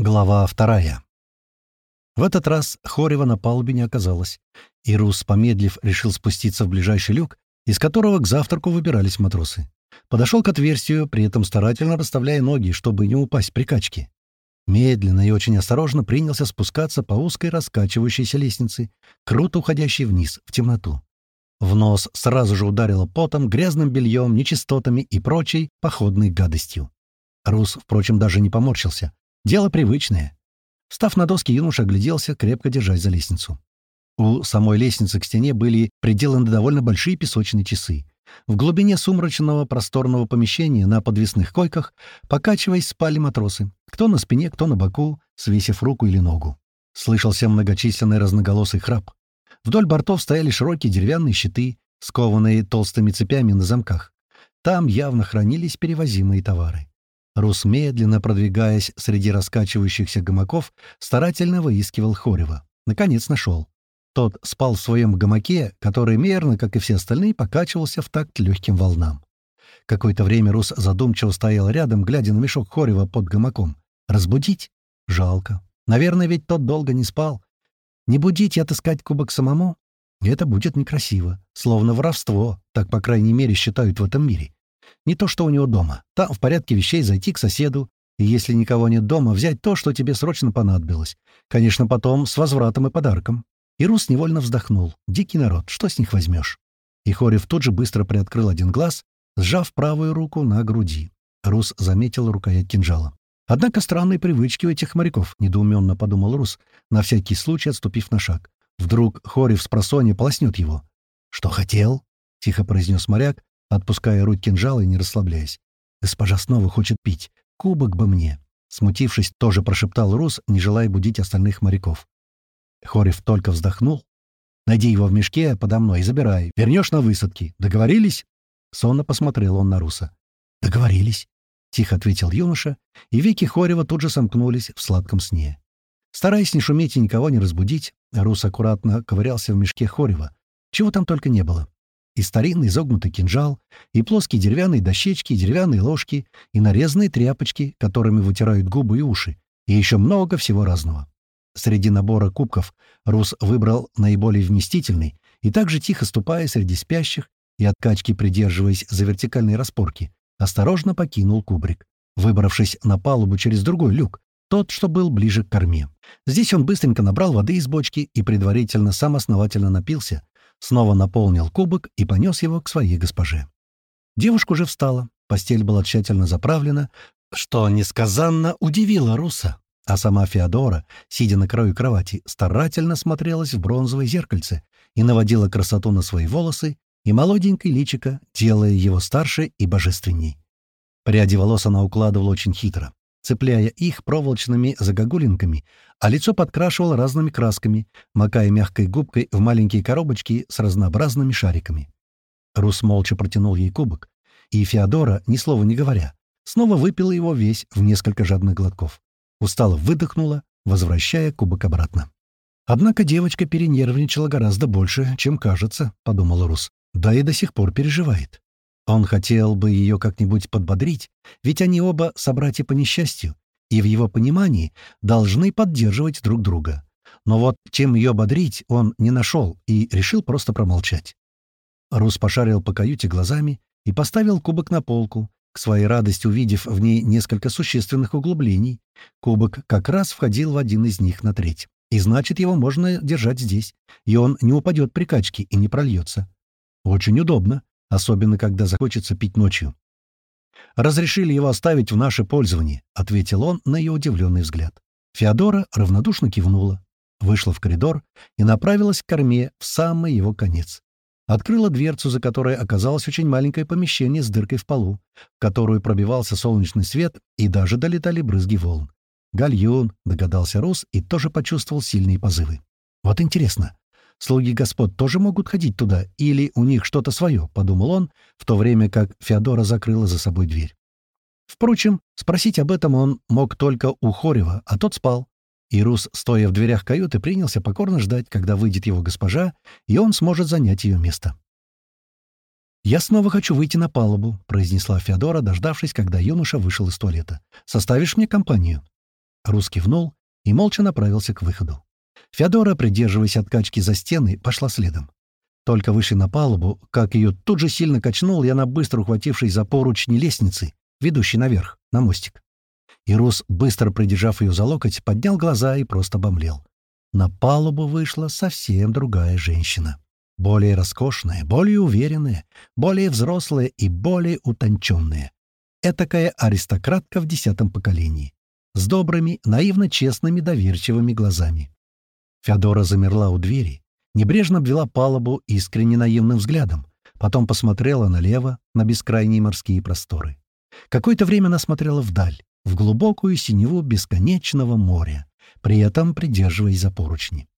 Глава вторая. В этот раз Хорева на палубе не оказалось, и Рус, помедлив, решил спуститься в ближайший люк, из которого к завтраку выбирались матросы. Подошел к отверстию, при этом старательно расставляя ноги, чтобы не упасть при качке. Медленно и очень осторожно принялся спускаться по узкой раскачивающейся лестнице, круто уходящей вниз, в темноту. В нос сразу же ударило потом, грязным бельем, нечистотами и прочей походной гадостью. Рус, впрочем, даже не поморщился — Дело привычное. Став на доски, юноша огляделся, крепко держась за лестницу. У самой лестницы к стене были приделаны довольно большие песочные часы. В глубине сумрачного просторного помещения на подвесных койках, покачиваясь, спали матросы. Кто на спине, кто на боку, свесив руку или ногу. Слышался многочисленный разноголосый храп. Вдоль бортов стояли широкие деревянные щиты, скованные толстыми цепями на замках. Там явно хранились перевозимые товары. Рус, медленно продвигаясь среди раскачивающихся гамаков, старательно выискивал Хорева. Наконец нашел. Тот спал в своем гамаке, который мерно, как и все остальные, покачивался в такт легким волнам. Какое-то время Рус задумчиво стоял рядом, глядя на мешок Хорева под гамаком. Разбудить? Жалко. Наверное, ведь тот долго не спал. Не будить и отыскать кубок самому? Это будет некрасиво. Словно воровство, так, по крайней мере, считают в этом мире. Не то, что у него дома. Там в порядке вещей зайти к соседу, и если никого нет дома, взять то, что тебе срочно понадобилось. Конечно, потом с возвратом и подарком. И Рус невольно вздохнул. Дикий народ, что с них возьмешь? И Хорев тут же быстро приоткрыл один глаз, сжав правую руку на груди. Рус заметил рукоять кинжала. Однако странные привычки у этих моряков, недоуменно подумал Рус, на всякий случай отступив на шаг. Вдруг Хорев с просонья полоснет его. «Что хотел?» — тихо произнес моряк, отпуская руки кинжала и не расслабляясь. «Госпожа снова хочет пить. Кубок бы мне!» Смутившись, тоже прошептал Рус, не желая будить остальных моряков. Хорев только вздохнул. «Найди его в мешке подо мной и забирай. Вернешь на высадки. Договорились?» Сонно посмотрел он на Руса. «Договорились», — тихо ответил юноша, и веки Хорева тут же сомкнулись в сладком сне. Стараясь не шуметь и никого не разбудить, Рус аккуратно ковырялся в мешке Хорева. Чего там только не было и старинный изогнутый кинжал, и плоские деревянные дощечки, и деревянные ложки, и нарезанные тряпочки, которыми вытирают губы и уши, и еще много всего разного. Среди набора кубков Рус выбрал наиболее вместительный и также тихо ступая среди спящих и от качки придерживаясь за вертикальные распорки, осторожно покинул кубрик, выбравшись на палубу через другой люк, тот, что был ближе к корме. Здесь он быстренько набрал воды из бочки и предварительно сам основательно напился, снова наполнил кубок и понес его к своей госпоже. Девушка уже встала, постель была тщательно заправлена, что несказанно удивило Руса, а сама Феодора, сидя на краю кровати, старательно смотрелась в бронзовое зеркальце и наводила красоту на свои волосы и молоденькое личико, делая его старше и божественней. Пряди волос она укладывала очень хитро цепляя их проволочными загогулинками, а лицо подкрашивал разными красками, макая мягкой губкой в маленькие коробочки с разнообразными шариками. Рус молча протянул ей кубок, и Феодора, ни слова не говоря, снова выпила его весь в несколько жадных глотков. Устало выдохнула, возвращая кубок обратно. «Однако девочка перенервничала гораздо больше, чем кажется», — подумал Рус. «Да и до сих пор переживает. Он хотел бы ее как-нибудь подбодрить, ведь они оба собратья по несчастью, и в его понимании должны поддерживать друг друга. Но вот чем ее бодрить он не нашел и решил просто промолчать. Рус пошарил по каюте глазами и поставил кубок на полку, к своей радости увидев в ней несколько существенных углублений. Кубок как раз входил в один из них на треть. И значит, его можно держать здесь, и он не упадет при качке и не прольется. Очень удобно особенно когда захочется пить ночью. «Разрешили его оставить в наше пользование», — ответил он на ее удивленный взгляд. Феодора равнодушно кивнула, вышла в коридор и направилась к корме в самый его конец. Открыла дверцу, за которой оказалось очень маленькое помещение с дыркой в полу, в которую пробивался солнечный свет и даже долетали брызги волн. «Гальюн», — догадался Рус и тоже почувствовал сильные позывы. «Вот интересно, Слуги господ тоже могут ходить туда, или у них что-то свое, — подумал он, в то время как Феодора закрыла за собой дверь. Впрочем, спросить об этом он мог только у Хорева, а тот спал. И Рус, стоя в дверях каюты, принялся покорно ждать, когда выйдет его госпожа, и он сможет занять ее место. «Я снова хочу выйти на палубу», — произнесла Феодора, дождавшись, когда юноша вышел из туалета. «Составишь мне компанию?» Рус кивнул и молча направился к выходу. Феодора, придерживаясь от качки за стены, пошла следом. Только вышли на палубу, как ее тут же сильно качнул, и она, быстро ухватившись за поручни лестницы, ведущей наверх, на мостик. И Рус, быстро придержав ее за локоть, поднял глаза и просто обомлел. На палубу вышла совсем другая женщина. Более роскошная, более уверенная, более взрослая и более утонченная. Этакая аристократка в десятом поколении. С добрыми, наивно честными, доверчивыми глазами. Феодора замерла у двери, небрежно обвела палубу искренне наивным взглядом, потом посмотрела налево, на бескрайние морские просторы. Какое-то время она смотрела вдаль, в глубокую синеву бесконечного моря, при этом придерживаясь за поручни.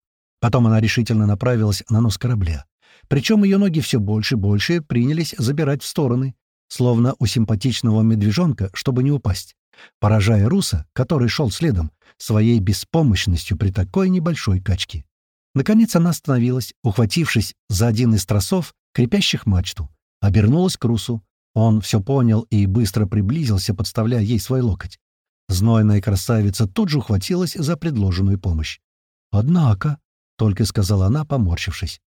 Потом она решительно направилась на нос корабля. Причем ее ноги все больше и больше принялись забирать в стороны, словно у симпатичного медвежонка, чтобы не упасть, поражая Руса, который шел следом, своей беспомощностью при такой небольшой качке. Наконец она остановилась, ухватившись за один из тросов, крепящих мачту. Обернулась к Русу. Он все понял и быстро приблизился, подставляя ей свой локоть. Знойная красавица тут же ухватилась за предложенную помощь. «Однако», — только сказала она, поморщившись.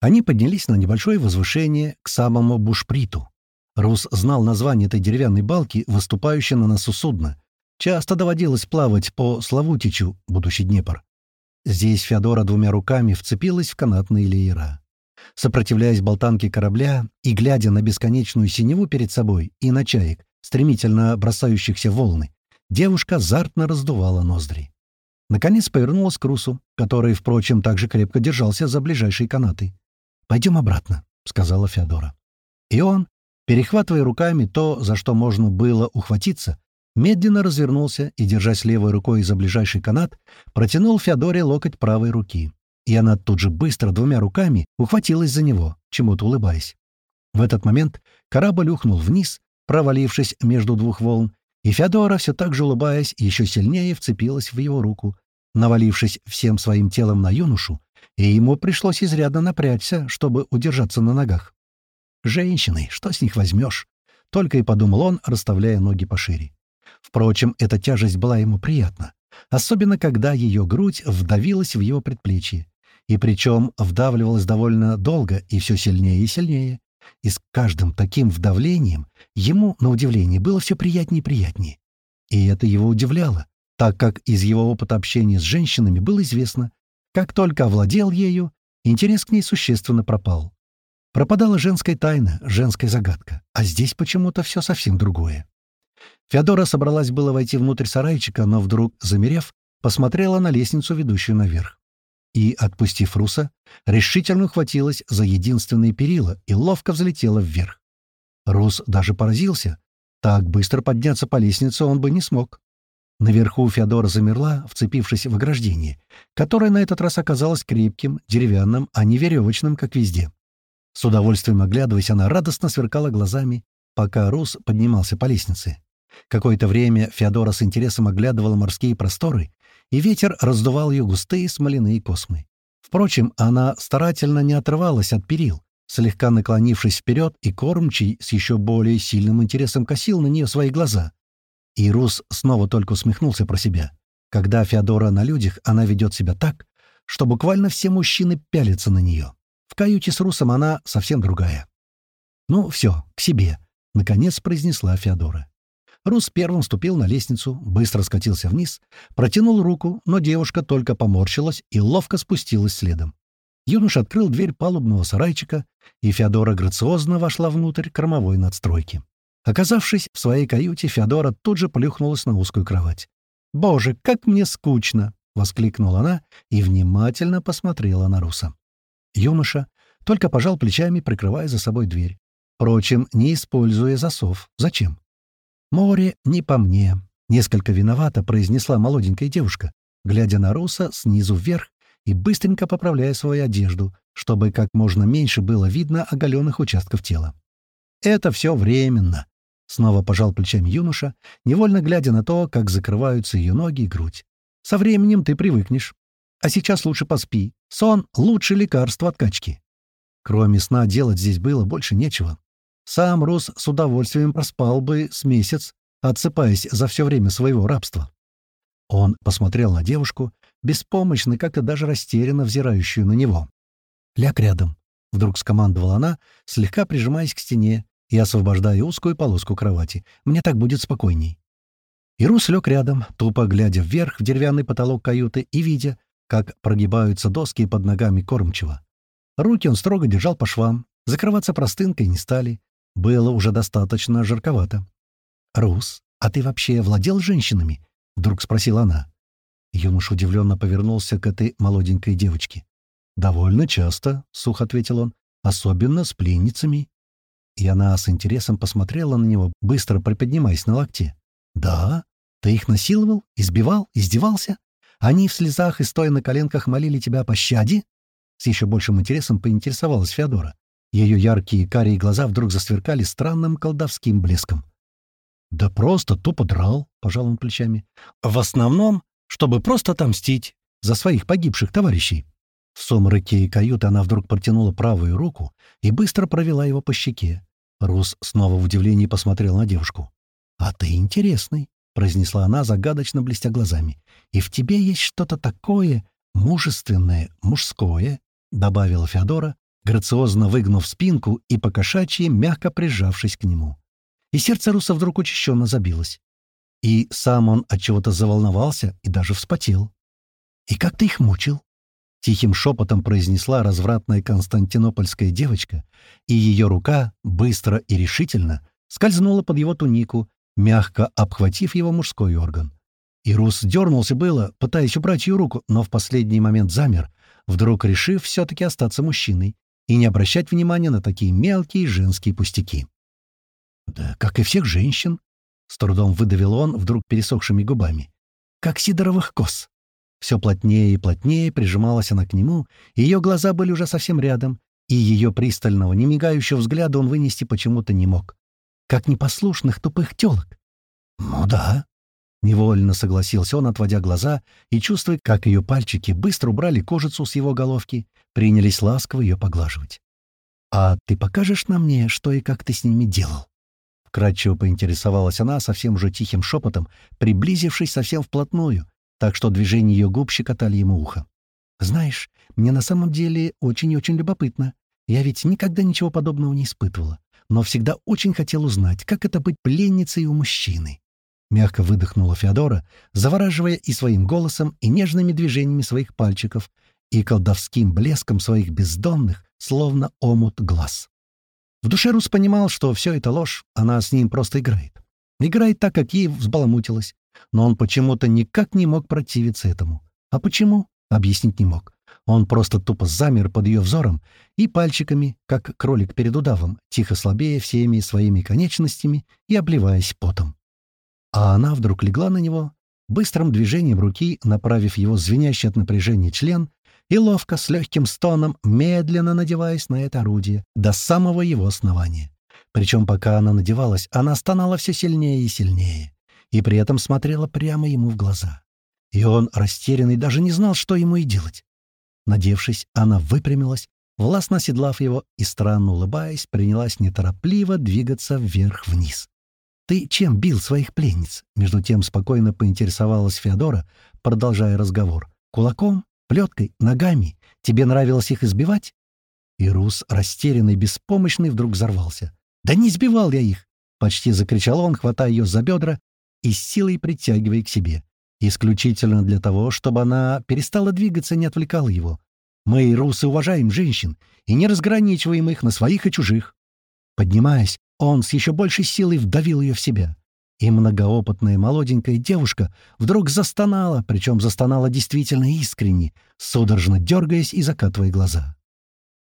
Они поднялись на небольшое возвышение к самому бушприту. Рус знал название этой деревянной балки, выступающей на носу судна. Часто доводилось плавать по Славутичу, будущий Днепр. Здесь Феодора двумя руками вцепилась в канатные леера. Сопротивляясь болтанке корабля и глядя на бесконечную синеву перед собой и на чаек, стремительно бросающихся волны, девушка азартно раздувала ноздри. Наконец повернулась к Русу, который, впрочем, также крепко держался за ближайшие канаты. «Пойдем обратно», — сказала Феодора. И он, перехватывая руками то, за что можно было ухватиться, медленно развернулся и, держась левой рукой за ближайший канат, протянул Феодоре локоть правой руки. И она тут же быстро двумя руками ухватилась за него, чему-то улыбаясь. В этот момент корабль ухнул вниз, провалившись между двух волн, и Феодора, все так же улыбаясь, еще сильнее вцепилась в его руку, навалившись всем своим телом на юношу, и ему пришлось изрядно напрячься, чтобы удержаться на ногах. «Женщины, что с них возьмешь?» — только и подумал он, расставляя ноги пошире. Впрочем, эта тяжесть была ему приятна, особенно когда ее грудь вдавилась в его предплечье, и причем вдавливалась довольно долго и все сильнее и сильнее. И с каждым таким вдавлением ему, на удивление, было все приятнее и приятнее. И это его удивляло, так как из его опыта общения с женщинами было известно, как только овладел ею, интерес к ней существенно пропал. Пропадала женская тайна, женская загадка, а здесь почему-то все совсем другое. Феодора собралась было войти внутрь сарайчика, но вдруг, замерев, посмотрела на лестницу, ведущую наверх. И, отпустив Руса, решительно ухватилась за единственные перила и ловко взлетела вверх. Рус даже поразился. Так быстро подняться по лестнице он бы не смог. Наверху Феодора замерла, вцепившись в ограждение, которое на этот раз оказалось крепким, деревянным, а не веревочным, как везде. С удовольствием оглядываясь, она радостно сверкала глазами, пока Рус поднимался по лестнице. Какое-то время Феодора с интересом оглядывала морские просторы, и ветер раздувал ее густые смоляные космы. Впрочем, она старательно не отрывалась от перил, слегка наклонившись вперед, и кормчий с еще более сильным интересом косил на нее свои глаза. И Рус снова только усмехнулся про себя. Когда Феодора на людях, она ведет себя так, что буквально все мужчины пялятся на нее. В каюте с Русом она совсем другая. «Ну, все, к себе», — наконец произнесла Феодора. Рус первым ступил на лестницу, быстро скатился вниз, протянул руку, но девушка только поморщилась и ловко спустилась следом. Юноша открыл дверь палубного сарайчика, и Феодора грациозно вошла внутрь кормовой надстройки. Оказавшись в своей каюте, Феодора тут же плюхнулась на узкую кровать. «Боже, как мне скучно!» — воскликнула она и внимательно посмотрела на Руса. Юноша только пожал плечами, прикрывая за собой дверь. Впрочем, не используя засов. Зачем? «Море не по мне», — несколько виновато произнесла молоденькая девушка, глядя на Руса снизу вверх и быстренько поправляя свою одежду, чтобы как можно меньше было видно оголенных участков тела. «Это все временно», — снова пожал плечами юноша, невольно глядя на то, как закрываются ее ноги и грудь. «Со временем ты привыкнешь. А сейчас лучше поспи. Сон — лучшее лекарство от качки». Кроме сна делать здесь было больше нечего. Сам Рус с удовольствием проспал бы с месяц, отсыпаясь за все время своего рабства. Он посмотрел на девушку, беспомощно, как-то даже растерянно взирающую на него. «Ляг рядом», — вдруг скомандовала она, слегка прижимаясь к стене и освобождая узкую полоску кровати. «Мне так будет спокойней». Ирус лег рядом, тупо глядя вверх в деревянный потолок каюты и видя, как прогибаются доски под ногами кормчего. Руки он строго держал по швам, закрываться простынкой не стали. Было уже достаточно жарковато. «Рус, а ты вообще владел женщинами?» — вдруг спросила она. Юнош удивленно повернулся к этой молоденькой девочке. «Довольно часто», — сухо ответил он, — «особенно с пленницами». И она с интересом посмотрела на него, быстро приподнимаясь на локте. «Да? Ты их насиловал? Избивал? Издевался? Они в слезах и стоя на коленках молили тебя о пощаде?» С еще большим интересом поинтересовалась Феодора. Ее яркие карие глаза вдруг засверкали странным колдовским блеском. «Да просто тупо драл», — пожал он плечами. «В основном, чтобы просто отомстить за своих погибших товарищей». В сумраке каюты она вдруг протянула правую руку и быстро провела его по щеке. Рус снова в удивлении посмотрел на девушку. «А ты интересный», — произнесла она, загадочно блестя глазами. «И в тебе есть что-то такое мужественное, мужское», — добавила Феодора, грациозно выгнув спинку и покошачьи, мягко прижавшись к нему. И сердце Руса вдруг учащенно забилось. И сам он от чего-то заволновался и даже вспотел. «И как ты их мучил?» Тихим шепотом произнесла развратная константинопольская девочка, и ее рука, быстро и решительно, скользнула под его тунику, мягко обхватив его мужской орган. И Рус дернулся было, пытаясь убрать ее руку, но в последний момент замер, вдруг решив все-таки остаться мужчиной и не обращать внимания на такие мелкие женские пустяки. «Да как и всех женщин», — с трудом выдавил он вдруг пересохшими губами. «Как сидоровых коз». Все плотнее и плотнее прижималась она к нему, ее глаза были уже совсем рядом, и ее пристального, немигающего взгляда он вынести почему-то не мог. Как непослушных тупых телок. «Ну да», — невольно согласился он, отводя глаза, и чувствуя, как ее пальчики быстро убрали кожицу с его головки, принялись ласково ее поглаживать. «А ты покажешь нам мне, что и как ты с ними делал?» Кратчево поинтересовалась она совсем уже тихим шепотом, приблизившись совсем вплотную, так что движения ее губ щекотали ему ухо. «Знаешь, мне на самом деле очень и очень любопытно. Я ведь никогда ничего подобного не испытывала, но всегда очень хотел узнать, как это быть пленницей у мужчины». Мягко выдохнула Феодора, завораживая и своим голосом, и нежными движениями своих пальчиков, и колдовским блеском своих бездонных, словно омут глаз. В душе Рус понимал, что все это ложь, она с ним просто играет. Играет так, как ей взбаламутилось. Но он почему-то никак не мог противиться этому. А почему? Объяснить не мог. Он просто тупо замер под ее взором и пальчиками, как кролик перед удавом, тихо слабее всеми своими конечностями и обливаясь потом. А она вдруг легла на него, быстрым движением руки, направив его звенящий от напряжения член и ловко, с легким стоном, медленно надеваясь на это орудие до самого его основания. Причем, пока она надевалась, она стонала все сильнее и сильнее, и при этом смотрела прямо ему в глаза. И он, растерянный, даже не знал, что ему и делать. Надевшись, она выпрямилась, властно оседлав его и, странно улыбаясь, принялась неторопливо двигаться вверх-вниз. «Ты чем бил своих пленниц?» Между тем спокойно поинтересовалась Феодора, продолжая разговор. «Кулаком? Плеткой, ногами. Тебе нравилось их избивать?» И Рус, растерянный, беспомощный, вдруг взорвался. «Да не избивал я их!» — почти закричал он, хватая ее за бедра и силой притягивая к себе. Исключительно для того, чтобы она перестала двигаться не отвлекала его. Мы, русы, уважаем женщин и не разграничиваем их на своих и чужих. Поднимаясь, он с еще большей силой вдавил ее в себя и многоопытная молоденькая девушка вдруг застонала, причем застонала действительно искренне, судорожно дергаясь и закатывая глаза.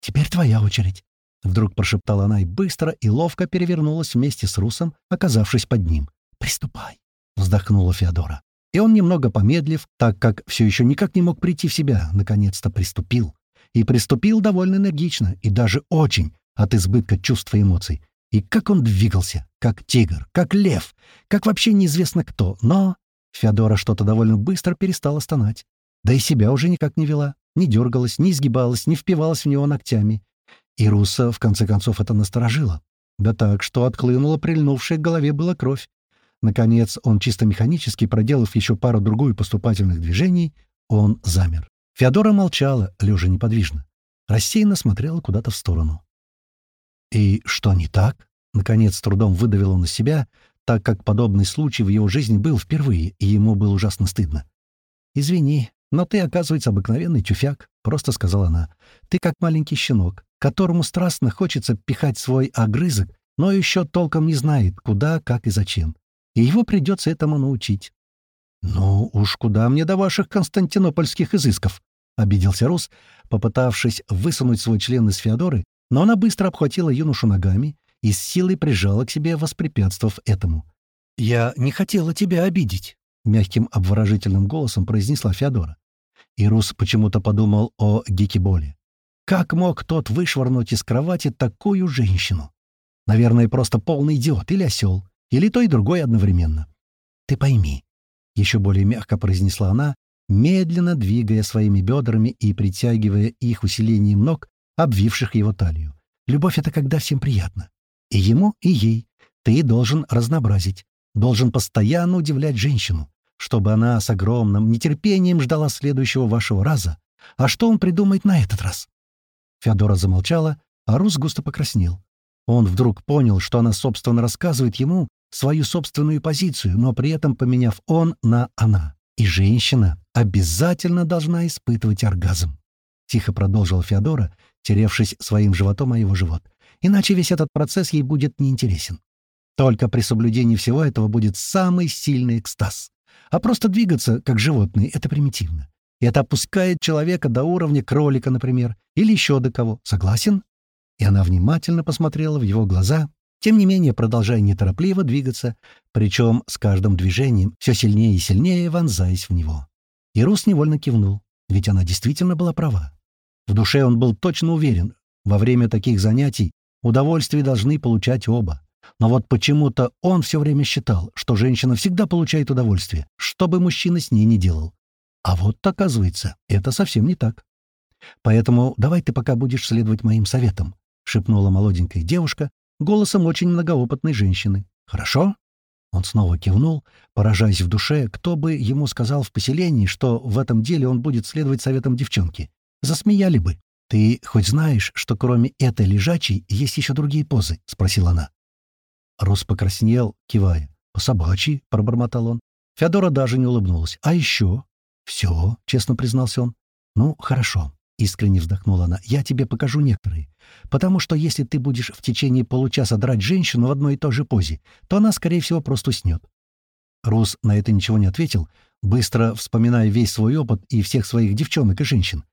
«Теперь твоя очередь», — вдруг прошептала она и быстро и ловко перевернулась вместе с Русом, оказавшись под ним. «Приступай», — вздохнула Феодора. И он, немного помедлив, так как все еще никак не мог прийти в себя, наконец-то приступил. И приступил довольно энергично, и даже очень, от избытка чувств и эмоций. И как он двигался, как тигр, как лев, как вообще неизвестно кто, но... Феодора что-то довольно быстро перестала стонать. Да и себя уже никак не вела, не дергалась, не изгибалась, не впивалась в него ногтями. И Руса, в конце концов, это насторожило. Да так, что отклынула прильнувшая к голове была кровь. Наконец, он чисто механически, проделав еще пару-другую поступательных движений, он замер. Феодора молчала, лежа неподвижно. Рассеянно смотрела куда-то в сторону. «И что не так?» — наконец трудом выдавил он из себя, так как подобный случай в его жизни был впервые, и ему было ужасно стыдно. «Извини, но ты, оказывается, обыкновенный тюфяк», — просто сказала она. «Ты как маленький щенок, которому страстно хочется пихать свой огрызок, но еще толком не знает, куда, как и зачем. И его придется этому научить». «Ну уж куда мне до ваших константинопольских изысков?» — обиделся Рус, попытавшись высунуть свой член из Феодоры, но она быстро обхватила юношу ногами и с силой прижала к себе, воспрепятствовав этому. «Я не хотела тебя обидеть», — мягким обворожительным голосом произнесла Феодора. И Рус почему-то подумал о Гикиболе. Как мог тот вышвырнуть из кровати такую женщину? Наверное, просто полный идиот или осел, или то и другое одновременно. «Ты пойми», — еще более мягко произнесла она, медленно двигая своими бедрами и притягивая их усилением ног, обвивших его талию. «Любовь — это когда всем приятно. И ему, и ей. Ты должен разнообразить, должен постоянно удивлять женщину, чтобы она с огромным нетерпением ждала следующего вашего раза. А что он придумает на этот раз?» Феодора замолчала, а Рус густо покраснел. Он вдруг понял, что она, собственно, рассказывает ему свою собственную позицию, но при этом поменяв «он» на «она». И женщина обязательно должна испытывать оргазм. Тихо продолжила Феодора, теревшись своим животом о его живот. Иначе весь этот процесс ей будет неинтересен. Только при соблюдении всего этого будет самый сильный экстаз. А просто двигаться, как животные, — это примитивно. И это опускает человека до уровня кролика, например, или еще до кого. Согласен? И она внимательно посмотрела в его глаза, тем не менее продолжая неторопливо двигаться, причем с каждым движением все сильнее и сильнее вонзаясь в него. И Рус невольно кивнул, ведь она действительно была права. В душе он был точно уверен, во время таких занятий удовольствие должны получать оба. Но вот почему-то он все время считал, что женщина всегда получает удовольствие, что бы мужчина с ней не делал. А вот, оказывается, это совсем не так. Поэтому давай ты пока будешь следовать моим советам, — шепнула молоденькая девушка голосом очень многоопытной женщины. «Хорошо?» Он снова кивнул, поражаясь в душе, кто бы ему сказал в поселении, что в этом деле он будет следовать советам девчонки. Засмеяли бы. «Ты хоть знаешь, что кроме этой лежачей есть еще другие позы?» — спросила она. Рос покраснел, кивая. «По собачьи», — пробормотал он. Феодора даже не улыбнулась. «А еще?» «Все», — честно признался он. «Ну, хорошо. — искренне вздохнула она, — «я тебе покажу некоторые. Потому что если ты будешь в течение получаса драть женщину в одной и той же позе, то она, скорее всего, просто уснет». Рус на это ничего не ответил, быстро вспоминая весь свой опыт и всех своих девчонок и женщин.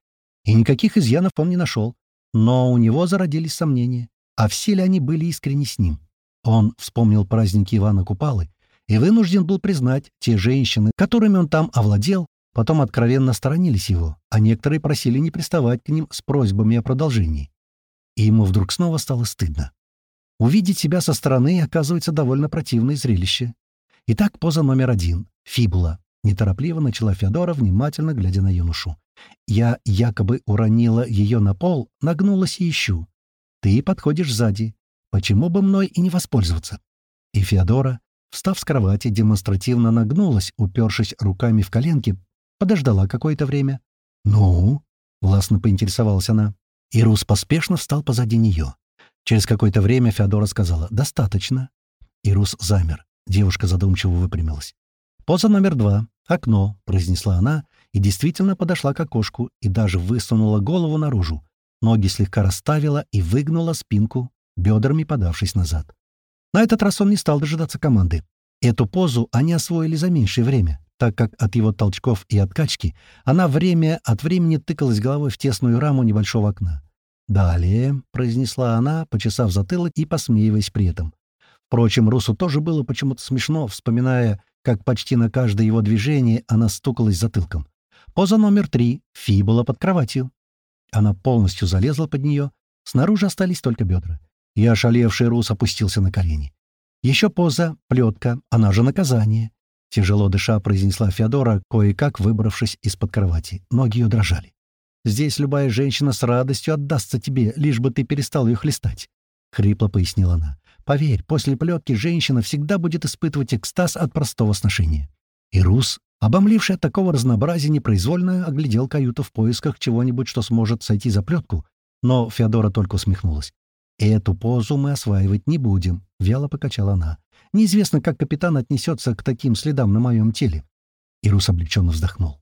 И никаких изъянов он не нашел. Но у него зародились сомнения. А все ли они были искренне с ним? Он вспомнил праздники Ивана Купалы и вынужден был признать, те женщины, которыми он там овладел, Потом откровенно сторонились его, а некоторые просили не приставать к ним с просьбами о продолжении. И ему вдруг снова стало стыдно. Увидеть себя со стороны оказывается довольно противное зрелище. Итак, поза номер один — фибула. Неторопливо начала Феодора, внимательно глядя на юношу. Я якобы уронила ее на пол, нагнулась и ищу. Ты подходишь сзади. Почему бы мной и не воспользоваться? И Феодора, встав с кровати, демонстративно нагнулась, упершись руками в коленки, подождала какое-то время. «Ну?» — властно поинтересовалась она. И Рус поспешно встал позади нее. Через какое-то время Феодора сказала «Достаточно». И Рус замер. Девушка задумчиво выпрямилась. «Поза номер два. Окно», — произнесла она, и действительно подошла к окошку и даже высунула голову наружу. Ноги слегка расставила и выгнула спинку, бедрами подавшись назад. На этот раз он не стал дожидаться команды. Эту позу они освоили за меньшее время так как от его толчков и откачки она время от времени тыкалась головой в тесную раму небольшого окна. «Далее», — произнесла она, почесав затылок и посмеиваясь при этом. Впрочем, Русу тоже было почему-то смешно, вспоминая, как почти на каждое его движение она стукалась затылком. Поза номер три. Фи была под кроватью. Она полностью залезла под нее. Снаружи остались только бедра. И ошалевший Рус опустился на колени. Еще поза — плетка, она же наказание. Тяжело дыша, произнесла Феодора, кое-как выбравшись из-под кровати. Ноги ее дрожали. «Здесь любая женщина с радостью отдастся тебе, лишь бы ты перестал ее хлестать», — хрипло пояснила она. Поверь, после плетки женщина всегда будет испытывать экстаз от простого сношения. И Рус, обомливший от такого разнообразия, непроизвольно оглядел каюту в поисках чего-нибудь, что сможет сойти за плетку, но Феодора только усмехнулась. «Эту позу мы осваивать не будем», — вяло покачала она. «Неизвестно, как капитан отнесется к таким следам на моем теле». И Рус облегченно вздохнул.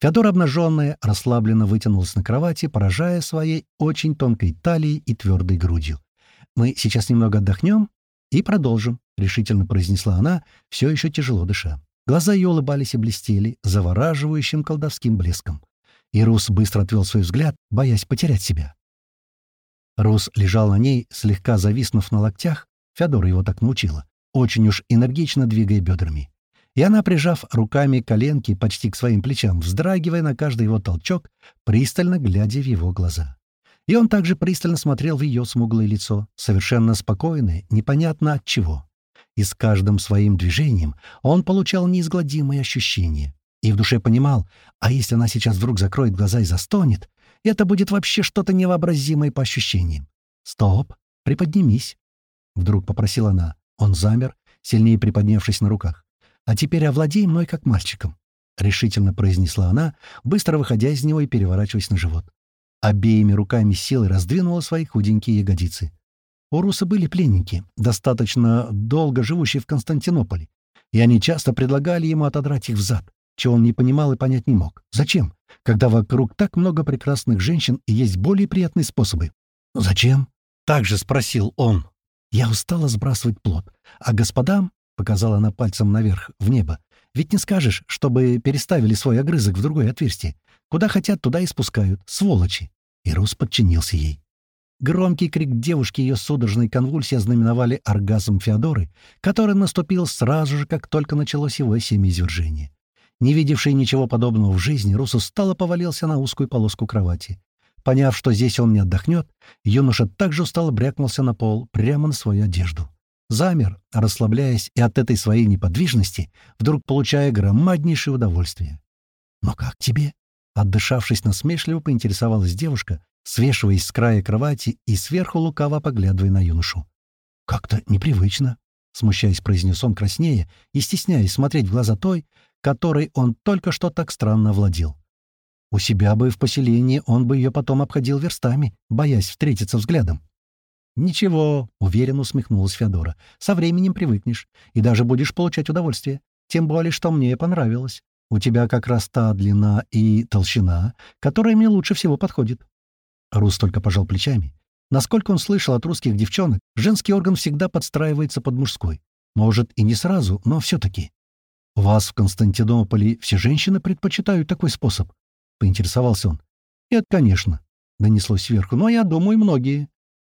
Феодора, обнаженная, расслабленно вытянулась на кровати, поражая своей очень тонкой талией и твердой грудью. «Мы сейчас немного отдохнем и продолжим», — решительно произнесла она, все еще тяжело дыша. Глаза ее улыбались и блестели, завораживающим колдовским блеском. И Рус быстро отвел свой взгляд, боясь потерять себя. Рус лежал на ней, слегка зависнув на локтях, Феодора его так научила, очень уж энергично двигая бедрами. И она, прижав руками коленки почти к своим плечам, вздрагивая на каждый его толчок, пристально глядя в его глаза. И он также пристально смотрел в ее смуглое лицо, совершенно спокойное, непонятно от чего. И с каждым своим движением он получал неизгладимые ощущения. И в душе понимал, а если она сейчас вдруг закроет глаза и застонет, это будет вообще что-то невообразимое по ощущениям. «Стоп! Приподнимись!» Вдруг попросила она. Он замер, сильнее приподнявшись на руках. «А теперь овладей мной как мальчиком», — решительно произнесла она, быстро выходя из него и переворачиваясь на живот. Обеими руками силой раздвинула свои худенькие ягодицы. У Руса были пленники, достаточно долго живущие в Константинополе, и они часто предлагали ему отодрать их взад, чего он не понимал и понять не мог. Зачем, когда вокруг так много прекрасных женщин и есть более приятные способы? «Зачем?» — также спросил он. «Я устала сбрасывать плод, а господам — показала она пальцем наверх, в небо. «Ведь не скажешь, чтобы переставили свой огрызок в другое отверстие. Куда хотят, туда и спускают. Сволочи!» И Рус подчинился ей. Громкий крик девушки и ее судорожной конвульсии ознаменовали оргазм Феодоры, который наступил сразу же, как только началось его семяизвержение. Не видевший ничего подобного в жизни, Рус устало повалился на узкую полоску кровати. Поняв, что здесь он не отдохнет, юноша также устало брякнулся на пол, прямо на свою одежду замер, расслабляясь и от этой своей неподвижности, вдруг получая громаднейшее удовольствие. «Но как тебе?» Отдышавшись насмешливо, поинтересовалась девушка, свешиваясь с края кровати и сверху лукаво поглядывая на юношу. «Как-то непривычно», — смущаясь, произнес он краснее и стесняясь смотреть в глаза той, которой он только что так странно владел. У себя бы в поселении он бы ее потом обходил верстами, боясь встретиться взглядом. «Ничего», — уверенно усмехнулась Феодора. «Со временем привыкнешь, и даже будешь получать удовольствие. Тем более, что мне понравилось. У тебя как раз та длина и толщина, которая мне лучше всего подходит». Рус только пожал плечами. Насколько он слышал от русских девчонок, женский орган всегда подстраивается под мужской. Может, и не сразу, но все-таки. «У вас в Константинополе все женщины предпочитают такой способ?» — поинтересовался он. «Нет, конечно», — донеслось сверху, — «но я думаю, многие.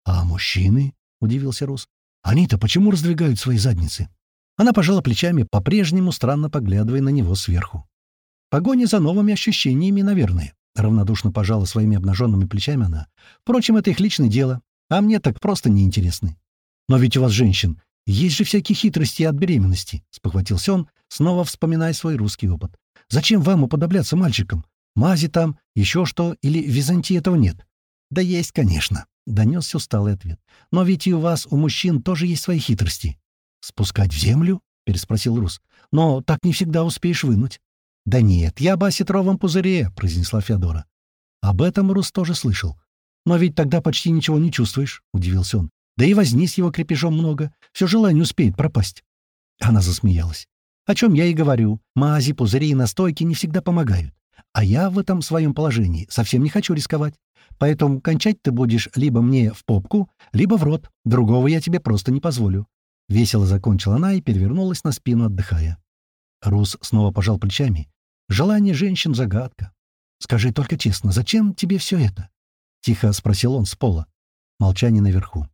«А мужчины?» — удивился Рус. «Они-то почему раздвигают свои задницы?» Она пожала плечами, по-прежнему странно поглядывая на него сверху. «Погоня за новыми ощущениями, наверное», — равнодушно пожала своими обнаженными плечами она. «Впрочем, это их личное дело, а мне так просто неинтересны». «Но ведь у вас, женщин, есть же всякие хитрости от беременности», — спохватился он, снова вспоминая свой русский опыт. «Зачем вам уподобляться мальчикам? Мази там, еще что, или в Византии этого нет?» «Да есть, конечно», — донесся усталый ответ. «Но ведь и у вас, у мужчин, тоже есть свои хитрости». «Спускать в землю?» — переспросил Рус. «Но так не всегда успеешь вынуть». «Да нет, я об осетровом пузыре», — произнесла Феодора. Об этом Рус тоже слышал. «Но ведь тогда почти ничего не чувствуешь», — удивился он. «Да и возни с его крепежом много. Все желание успеет пропасть». Она засмеялась. «О чем я и говорю. Мази, пузыри и настойки не всегда помогают. А я в этом своем положении совсем не хочу рисковать. Поэтому кончать ты будешь либо мне в попку, либо в рот. Другого я тебе просто не позволю». Весело закончила она и перевернулась на спину, отдыхая. Рус снова пожал плечами. «Желание женщин — загадка. Скажи только честно, зачем тебе все это?» Тихо спросил он с пола. Молчание наверху.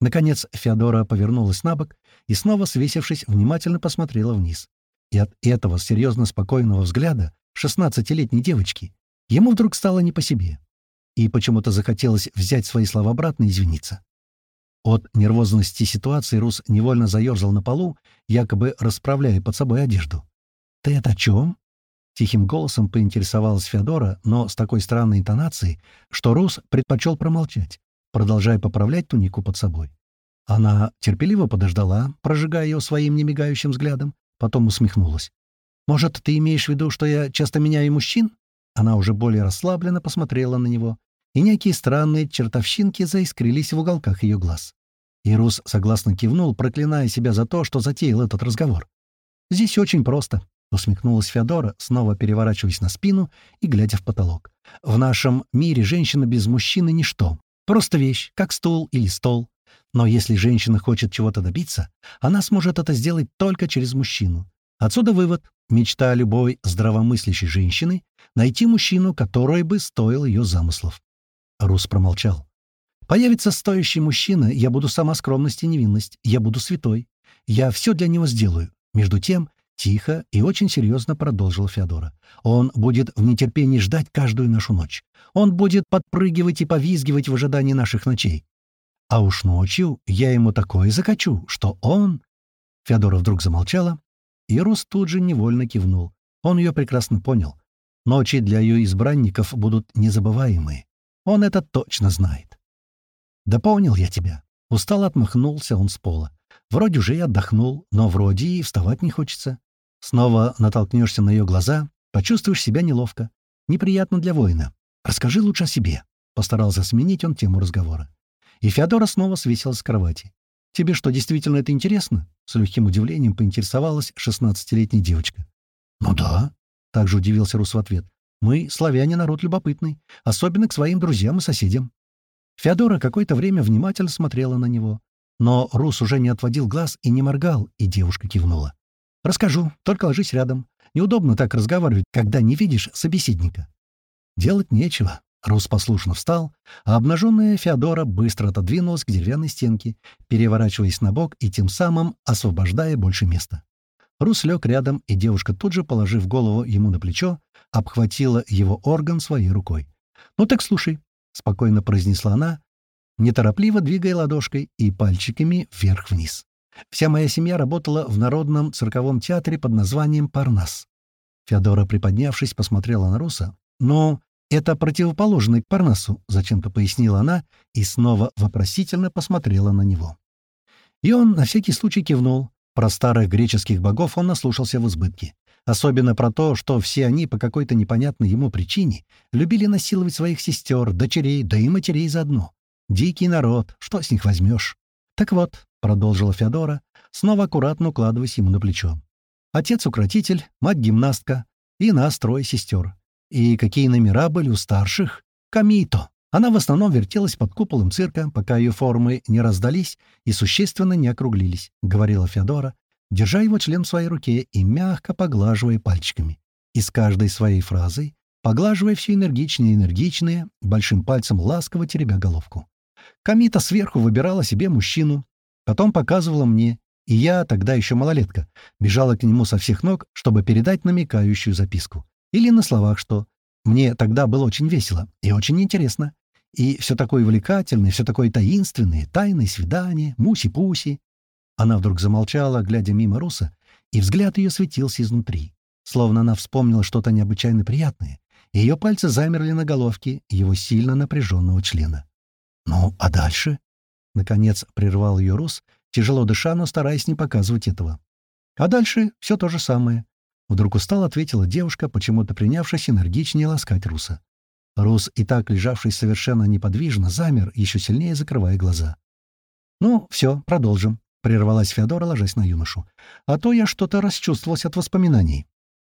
Наконец Феодора повернулась на бок и, снова свесившись, внимательно посмотрела вниз. И от этого серьезно спокойного взгляда шестнадцатилетней девочки ему вдруг стало не по себе и почему-то захотелось взять свои слова обратно и извиниться. От нервозности ситуации Рус невольно заерзал на полу, якобы расправляя под собой одежду. «Ты это о чем?» Тихим голосом поинтересовалась Феодора, но с такой странной интонацией, что Рус предпочел промолчать, продолжая поправлять тунику под собой. Она терпеливо подождала, прожигая его своим немигающим взглядом, потом усмехнулась. «Может, ты имеешь в виду, что я часто меняю мужчин?» Она уже более расслабленно посмотрела на него, и некие странные чертовщинки заискрились в уголках ее глаз. Ирус согласно кивнул, проклиная себя за то, что затеял этот разговор. «Здесь очень просто», — усмехнулась Феодора, снова переворачиваясь на спину и глядя в потолок. «В нашем мире женщина без мужчины — ничто. Просто вещь, как стул или стол. Но если женщина хочет чего-то добиться, она сможет это сделать только через мужчину. Отсюда вывод. Мечта любой здравомыслящей женщины — найти мужчину, который бы стоил ее замыслов. Рус промолчал. «Появится стоящий мужчина, я буду сама скромность и невинность, я буду святой. Я все для него сделаю. Между тем, тихо и очень серьезно продолжила Феодора. Он будет в нетерпении ждать каждую нашу ночь. Он будет подпрыгивать и повизгивать в ожидании наших ночей. А уж ночью я ему такое закачу, что он...» Феодора вдруг замолчала, и Рус тут же невольно кивнул. Он ее прекрасно понял. Ночи для ее избранников будут незабываемые. Он это точно знает. «Да понял я тебя». Устал отмахнулся он с пола. Вроде уже и отдохнул, но вроде и вставать не хочется. Снова натолкнешься на ее глаза, почувствуешь себя неловко. Неприятно для воина. Расскажи лучше о себе. Постарался сменить он тему разговора. И Феодора снова свесилась с кровати. «Тебе что, действительно это интересно?» С легким удивлением поинтересовалась шестнадцатилетняя девочка. «Ну да», — также удивился Рус в ответ. «Мы, славяне, народ любопытный, особенно к своим друзьям и соседям». Феодора какое-то время внимательно смотрела на него. Но Рус уже не отводил глаз и не моргал, и девушка кивнула. «Расскажу, только ложись рядом. Неудобно так разговаривать, когда не видишь собеседника». Делать нечего. Рус послушно встал, а обнаженная Феодора быстро отодвинулась к деревянной стенке, переворачиваясь на бок и тем самым освобождая больше места. Рус лег рядом, и девушка тут же, положив голову ему на плечо, обхватила его орган своей рукой. «Ну так слушай», — спокойно произнесла она, неторопливо двигая ладошкой и пальчиками вверх-вниз. «Вся моя семья работала в Народном цирковом театре под названием «Парнас». Феодора, приподнявшись, посмотрела на Руса. «Ну, «Это противоположный Парнасу», — зачем-то пояснила она и снова вопросительно посмотрела на него. И он на всякий случай кивнул. Про старых греческих богов он наслушался в избытке. Особенно про то, что все они по какой-то непонятной ему причине любили насиловать своих сестер, дочерей, да и матерей заодно. Дикий народ, что с них возьмешь? Так вот, — продолжила Феодора, снова аккуратно укладываясь ему на плечо. Отец — укротитель, мать — гимнастка и нас трое сестер. И какие номера были у старших? Камито. Она в основном вертелась под куполом цирка, пока ее формы не раздались и существенно не округлились, — говорила Феодора, держа его член в своей руке и мягко поглаживая пальчиками. И с каждой своей фразой, поглаживая все энергичнее и энергичнее, большим пальцем ласково теребя головку. Камита сверху выбирала себе мужчину, потом показывала мне, и я, тогда еще малолетка, бежала к нему со всех ног, чтобы передать намекающую записку. Или на словах что. Мне тогда было очень весело и очень интересно. И все такое увлекательное, все такое таинственное, тайные свидания, муси-пуси. Она вдруг замолчала, глядя мимо Руса, и взгляд ее светился изнутри. Словно она вспомнила что-то необычайно приятное, и ее пальцы замерли на головке его сильно напряженного члена. «Ну, а дальше?» Наконец прервал ее Рус, тяжело дыша, но стараясь не показывать этого. «А дальше все то же самое. Вдруг устал ответила девушка, почему-то принявшись энергичнее ласкать Руса. Рус, и так лежавший совершенно неподвижно, замер, еще сильнее закрывая глаза. «Ну, все, продолжим», — прервалась Феодора, ложась на юношу. «А то я что-то расчувствовалась от воспоминаний».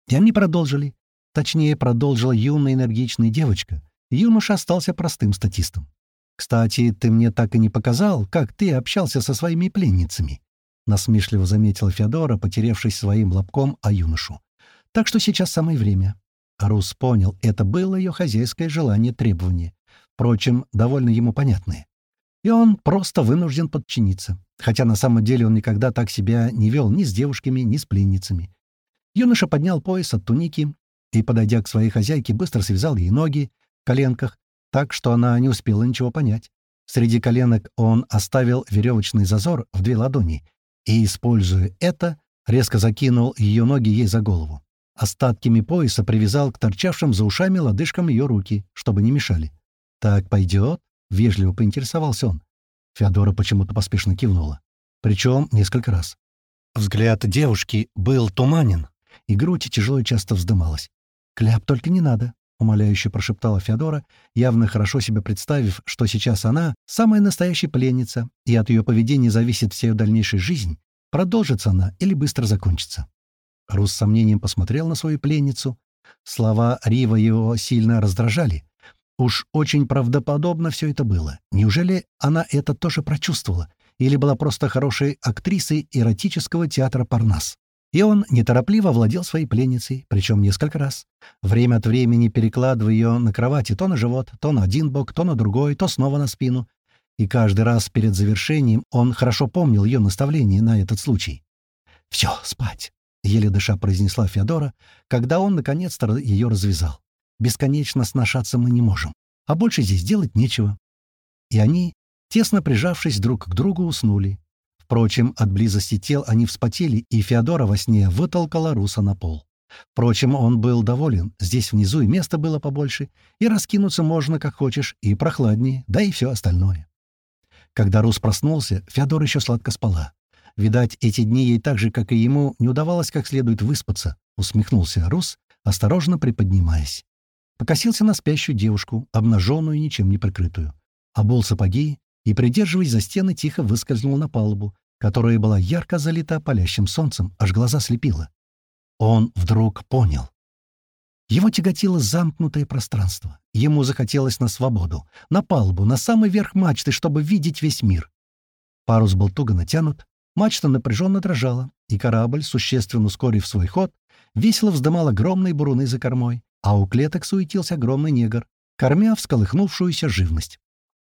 И они продолжили. Точнее, продолжила юная энергичная девочка. Юноша остался простым статистом. «Кстати, ты мне так и не показал, как ты общался со своими пленницами», — насмешливо заметила Феодора, потерявшись своим лобком о юношу. Так что сейчас самое время. Рус понял, это было ее хозяйское желание требование. Впрочем, довольно ему понятное. И он просто вынужден подчиниться. Хотя на самом деле он никогда так себя не вел ни с девушками, ни с пленницами. Юноша поднял пояс от туники и, подойдя к своей хозяйке, быстро связал ей ноги в коленках, так что она не успела ничего понять. Среди коленок он оставил веревочный зазор в две ладони и, используя это, резко закинул ее ноги ей за голову. Остатками пояса привязал к торчавшим за ушами лодыжкам ее руки, чтобы не мешали. «Так пойдет?» — вежливо поинтересовался он. Феодора почему-то поспешно кивнула. Причем несколько раз. Взгляд девушки был туманен, и грудь тяжело часто вздымалась. «Кляп только не надо», — умоляюще прошептала Феодора, явно хорошо себе представив, что сейчас она — самая настоящая пленница, и от ее поведения зависит вся ее дальнейшая жизнь, продолжится она или быстро закончится. Рус с сомнением посмотрел на свою пленницу. Слова Рива его сильно раздражали. Уж очень правдоподобно все это было. Неужели она это тоже прочувствовала? Или была просто хорошей актрисой эротического театра «Парнас»? И он неторопливо владел своей пленницей, причем несколько раз. Время от времени перекладывая ее на кровати то на живот, то на один бок, то на другой, то снова на спину. И каждый раз перед завершением он хорошо помнил ее наставление на этот случай. «Все, спать», — еле дыша произнесла Феодора, когда он наконец-то ее развязал. «Бесконечно сношаться мы не можем, а больше здесь делать нечего». И они, тесно прижавшись друг к другу, уснули. Впрочем, от близости тел они вспотели, и Феодора во сне вытолкала Руса на пол. Впрочем, он был доволен. Здесь внизу и места было побольше, и раскинуться можно как хочешь, и прохладнее, да и все остальное. Когда Рус проснулся, Феодора еще сладко спала. Видать, эти дни ей так же, как и ему, не удавалось как следует выспаться, усмехнулся Рус, осторожно приподнимаясь. Покосился на спящую девушку, обнаженную и ничем не прикрытую. Обул сапоги и, придерживаясь за стены, тихо выскользнул на палубу, которая была ярко залита палящим солнцем, аж глаза слепило. Он вдруг понял. Его тяготило замкнутое пространство. Ему захотелось на свободу, на палубу, на самый верх мачты, чтобы видеть весь мир. Парус был туго натянут, мачта напряженно дрожала, и корабль, существенно ускорив свой ход, весело вздымал огромные буруны за кормой, а у клеток суетился огромный негр, кормя всколыхнувшуюся живность.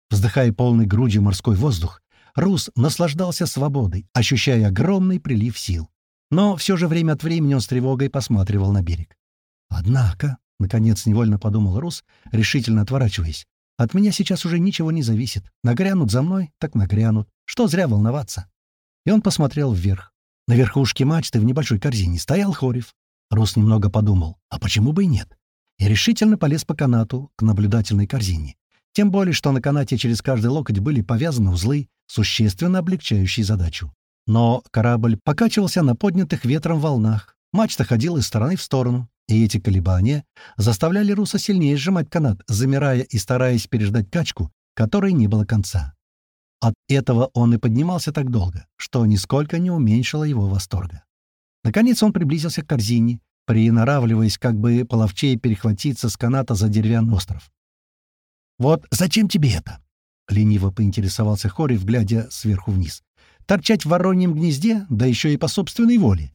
Вздыхая полной грудью морской воздух, Рус наслаждался свободой, ощущая огромный прилив сил. Но все же время от времени он с тревогой посматривал на берег. «Однако», — наконец невольно подумал Рус, решительно отворачиваясь, «от меня сейчас уже ничего не зависит. Нагрянут за мной, так нагрянут. Что зря волноваться?» И он посмотрел вверх. На верхушке мачты в небольшой корзине стоял Хорев. Рус немного подумал, а почему бы и нет? И решительно полез по канату к наблюдательной корзине. Тем более, что на канате через каждый локоть были повязаны узлы, существенно облегчающие задачу. Но корабль покачивался на поднятых ветром волнах, мачта ходила из стороны в сторону, и эти колебания заставляли Руса сильнее сжимать канат, замирая и стараясь переждать качку, которой не было конца. От этого он и поднимался так долго, что нисколько не уменьшило его восторга. Наконец он приблизился к корзине, приноравливаясь как бы половчее перехватиться с каната за деревянный остров. «Вот зачем тебе это?» — лениво поинтересовался Хорев, глядя сверху вниз. «Торчать в вороньем гнезде, да еще и по собственной воле».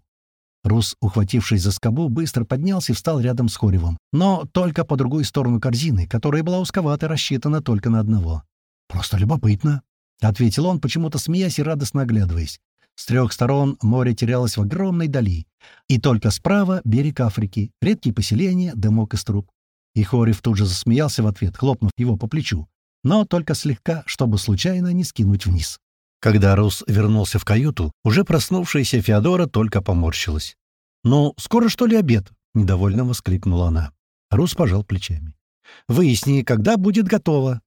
Рус, ухватившись за скобу, быстро поднялся и встал рядом с Хоревом, но только по другую сторону корзины, которая была узковато рассчитана только на одного. «Просто любопытно», — ответил он, почему-то смеясь и радостно оглядываясь. С трех сторон море терялось в огромной дали, и только справа — берег Африки, редкие поселения, дымок из труб. И Хорев тут же засмеялся в ответ, хлопнув его по плечу, но только слегка, чтобы случайно не скинуть вниз. Когда Рус вернулся в каюту, уже проснувшаяся Феодора только поморщилась. «Ну, скоро что ли обед?» — недовольно воскликнула она. Рус пожал плечами. «Выясни, когда будет готово».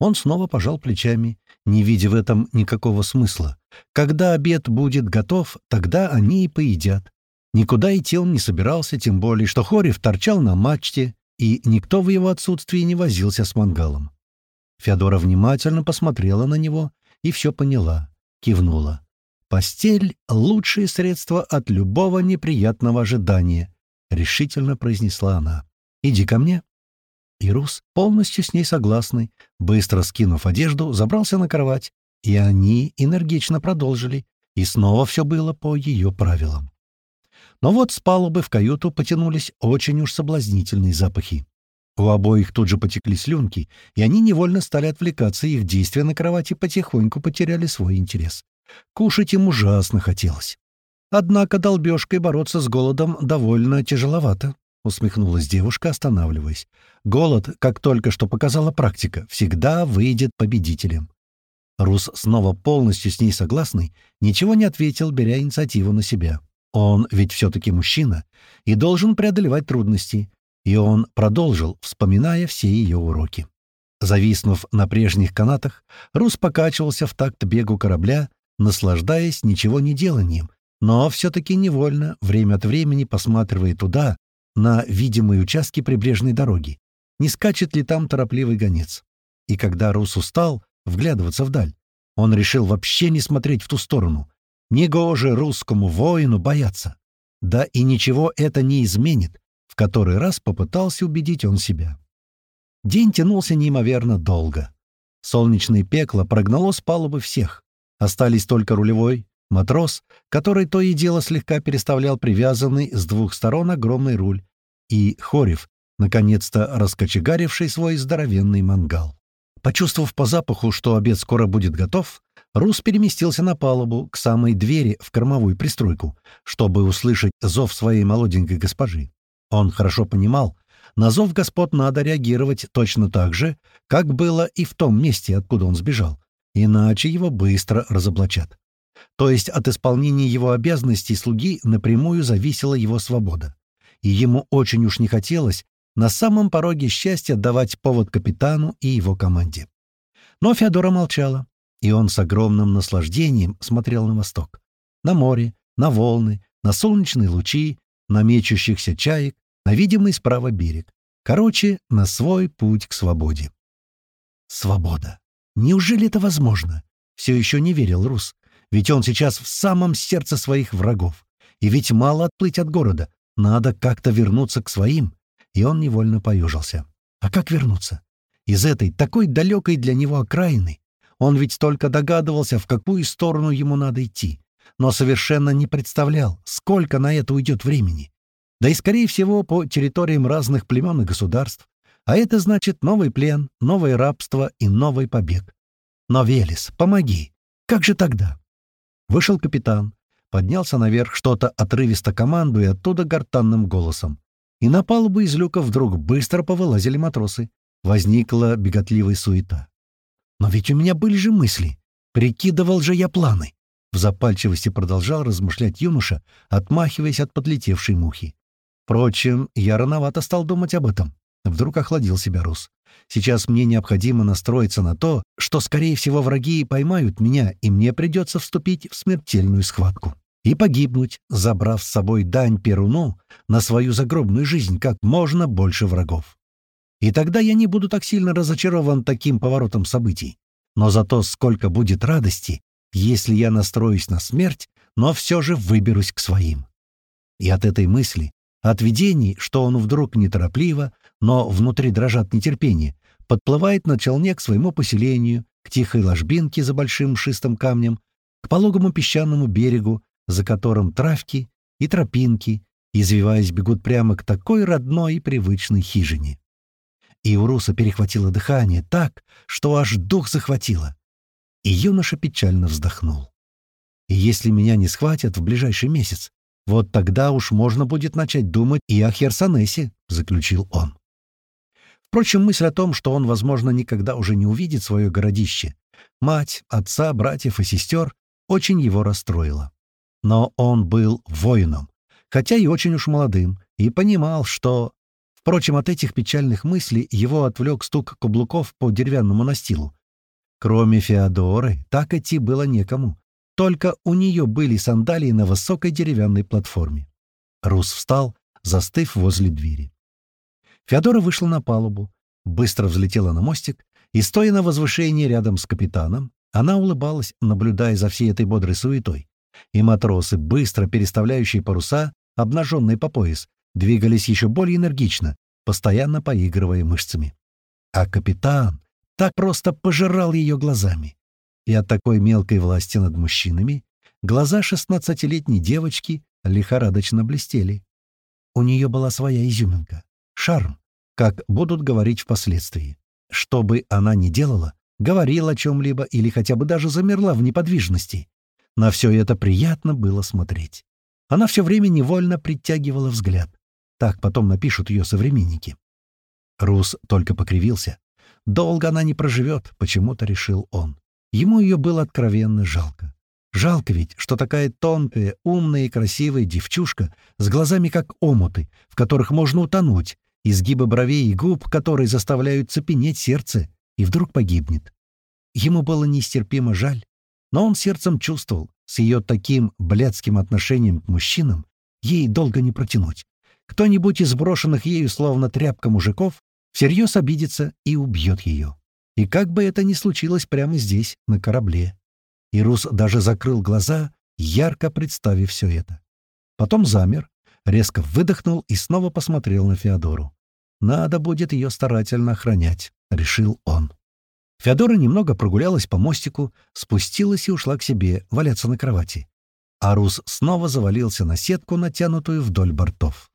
Он снова пожал плечами, не видя в этом никакого смысла. Когда обед будет готов, тогда они и поедят. Никуда идти он не собирался, тем более, что Хорев торчал на мачте, и никто в его отсутствии не возился с мангалом. Феодора внимательно посмотрела на него и все поняла, кивнула. «Постель — лучшее средство от любого неприятного ожидания», — решительно произнесла она. «Иди ко мне». И Рус, полностью с ней согласный, быстро скинув одежду, забрался на кровать, и они энергично продолжили, и снова все было по ее правилам. Но вот с палубы в каюту потянулись очень уж соблазнительные запахи. У обоих тут же потекли слюнки, и они невольно стали отвлекаться, и их действия на кровати потихоньку потеряли свой интерес. Кушать им ужасно хотелось. Однако долбежкой бороться с голодом довольно тяжеловато, — усмехнулась девушка, останавливаясь. Голод, как только что показала практика, всегда выйдет победителем. Рус, снова полностью с ней согласный, ничего не ответил, беря инициативу на себя. Он ведь все-таки мужчина и должен преодолевать трудности. И он продолжил, вспоминая все ее уроки. Зависнув на прежних канатах, Рус покачивался в такт бегу корабля, наслаждаясь ничего не деланием, но все-таки невольно, время от времени посматривая туда, на видимые участки прибрежной дороги, не скачет ли там торопливый гонец. И когда Рус устал вглядываться вдаль, он решил вообще не смотреть в ту сторону. Негоже русскому воину бояться. Да и ничего это не изменит, в который раз попытался убедить он себя. День тянулся неимоверно долго. Солнечное пекло прогнало с палубы всех. Остались только рулевой, матрос, который то и дело слегка переставлял привязанный с двух сторон огромный руль, и Хорев, наконец-то раскочегаривший свой здоровенный мангал. Почувствовав по запаху, что обед скоро будет готов, Рус переместился на палубу к самой двери в кормовую пристройку, чтобы услышать зов своей молоденькой госпожи. Он хорошо понимал, на зов господ надо реагировать точно так же, как было и в том месте, откуда он сбежал, иначе его быстро разоблачат. То есть от исполнения его обязанностей слуги напрямую зависела его свобода. И ему очень уж не хотелось на самом пороге счастья давать повод капитану и его команде. Но Феодора молчала, и он с огромным наслаждением смотрел на восток. На море, на волны, на солнечные лучи, на мечущихся чаек, на видимый справа берег. Короче, на свой путь к свободе. Свобода. Неужели это возможно? Все еще не верил Рус. Ведь он сейчас в самом сердце своих врагов. И ведь мало отплыть от города. Надо как-то вернуться к своим. И он невольно поюжился. А как вернуться? Из этой такой далекой для него окраины. Он ведь только догадывался, в какую сторону ему надо идти. Но совершенно не представлял, сколько на это уйдет времени. Да и, скорее всего, по территориям разных племен и государств. А это значит новый плен, новое рабство и новый побег. Но, Велес, помоги. Как же тогда? Вышел капитан, поднялся наверх, что-то отрывисто командуя оттуда гортанным голосом. И на палубу из люка вдруг быстро повылазили матросы. Возникла беготливая суета. «Но ведь у меня были же мысли. Прикидывал же я планы». В запальчивости продолжал размышлять юноша, отмахиваясь от подлетевшей мухи. Впрочем, я рановато стал думать об этом. Вдруг охладил себя Рус. Сейчас мне необходимо настроиться на то, что, скорее всего, враги поймают меня, и мне придется вступить в смертельную схватку. И погибнуть, забрав с собой дань Перуну на свою загробную жизнь как можно больше врагов. И тогда я не буду так сильно разочарован таким поворотом событий. Но зато сколько будет радости, если я настроюсь на смерть, но все же выберусь к своим. И от этой мысли от видений, что он вдруг неторопливо, но внутри дрожат нетерпение, подплывает на челне к своему поселению, к тихой ложбинке за большим шистым камнем, к пологому песчаному берегу, за которым травки и тропинки, извиваясь, бегут прямо к такой родной и привычной хижине. И у Руса перехватило дыхание так, что аж дух захватило. И юноша печально вздохнул. «И если меня не схватят в ближайший месяц, вот тогда уж можно будет начать думать и о Херсонесе», — заключил он. Впрочем, мысль о том, что он, возможно, никогда уже не увидит свое городище, мать, отца, братьев и сестер, очень его расстроила. Но он был воином, хотя и очень уж молодым, и понимал, что... Впрочем, от этих печальных мыслей его отвлек стук каблуков по деревянному настилу. Кроме Феодоры, так идти было некому. Только у нее были сандалии на высокой деревянной платформе. Рус встал, застыв возле двери. Феодора вышла на палубу, быстро взлетела на мостик, и, стоя на возвышении рядом с капитаном, она улыбалась, наблюдая за всей этой бодрой суетой. И матросы, быстро переставляющие паруса, обнаженные по пояс, двигались еще более энергично, постоянно поигрывая мышцами. А капитан так просто пожирал ее глазами и от такой мелкой власти над мужчинами глаза шестнадцатилетней девочки лихорадочно блестели. У нее была своя изюминка, шарм, как будут говорить впоследствии. Что бы она ни делала, говорила о чем-либо или хотя бы даже замерла в неподвижности. На все это приятно было смотреть. Она все время невольно притягивала взгляд. Так потом напишут ее современники. Рус только покривился. Долго она не проживет, почему-то решил он. Ему ее было откровенно жалко. Жалко ведь, что такая тонкая, умная и красивая девчушка с глазами как омуты, в которых можно утонуть, изгибы бровей и губ, которые заставляют цепенеть сердце, и вдруг погибнет. Ему было нестерпимо жаль, но он сердцем чувствовал, с ее таким блядским отношением к мужчинам ей долго не протянуть. Кто-нибудь из брошенных ею словно тряпка мужиков всерьез обидится и убьет ее. И как бы это ни случилось прямо здесь, на корабле. И Рус даже закрыл глаза, ярко представив все это. Потом замер, резко выдохнул и снова посмотрел на Феодору. «Надо будет ее старательно охранять», — решил он. Феодора немного прогулялась по мостику, спустилась и ушла к себе, валяться на кровати. А Рус снова завалился на сетку, натянутую вдоль бортов.